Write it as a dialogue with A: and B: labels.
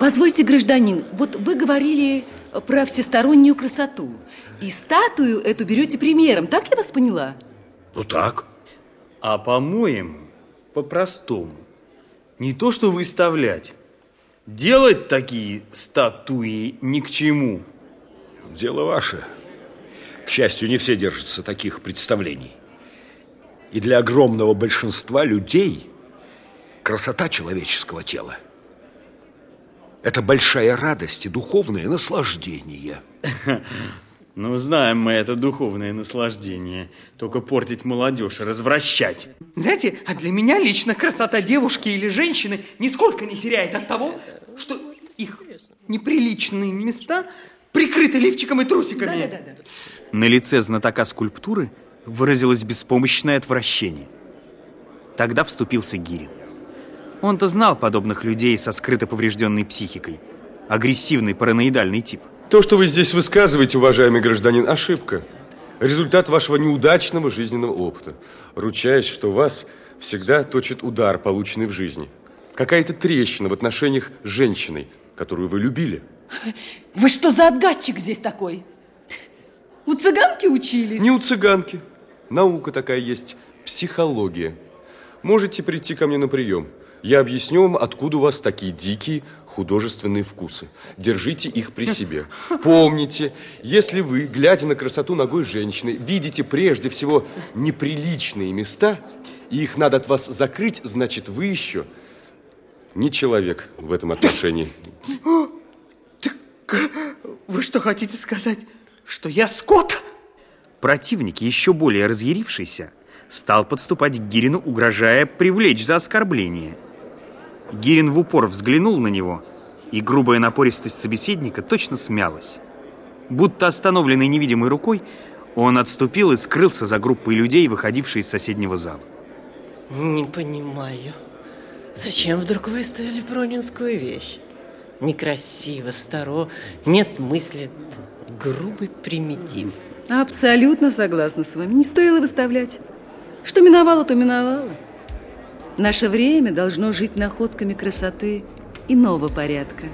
A: Позвольте, гражданин, вот вы говорили про всестороннюю красоту. И статую эту берете примером, так я вас поняла?
B: Ну так.
C: А по-моему, по-простому. Не то, что выставлять. Делать такие статуи ни к чему.
B: Дело ваше. К счастью, не все держатся таких представлений. И для огромного большинства людей красота человеческого тела – это большая радость и духовное наслаждение.
C: Ну, знаем мы это духовное наслаждение. Только портить молодежь и развращать.
D: Знаете, а для меня лично красота девушки или женщины нисколько не теряет от того, что их неприличные места прикрыты лифчиком и трусиками.
A: Да, да, да.
C: На лице знатока скульптуры выразилось беспомощное отвращение. Тогда вступился Гирин. Он-то знал подобных людей со скрыто поврежденной психикой. Агрессивный параноидальный тип.
E: То, что вы здесь высказываете, уважаемый гражданин, ошибка. Результат вашего неудачного жизненного опыта. Ручаясь, что вас всегда точит удар, полученный в жизни. Какая-то трещина в отношениях с женщиной, которую вы любили.
A: Вы что за отгадчик здесь такой? У цыганки учились?
E: Не у цыганки. Наука такая есть, психология. Можете прийти ко мне на прием. Я объясню вам, откуда у вас такие дикие художественные вкусы. Держите их при себе. Помните, если вы, глядя на красоту ногой женщины, видите прежде всего неприличные места, и их надо от вас закрыть, значит, вы еще не человек в этом отношении.
D: Так вы что хотите сказать, что я скот?
C: Противник, еще более разъярившийся, стал подступать к Гирину, угрожая привлечь за оскорбление. Гирин в упор взглянул на него, и грубая напористость собеседника точно смялась. Будто остановленный невидимой рукой, он отступил и скрылся за группой людей, выходившей из соседнего зала.
F: Не понимаю, зачем вдруг выставили пронинскую вещь? Некрасиво, старо, нет мысли, грубый примитив.
A: Абсолютно согласна с вами. Не стоило выставлять. Что миновало, то миновало. Наше время должно жить находками красоты иного порядка.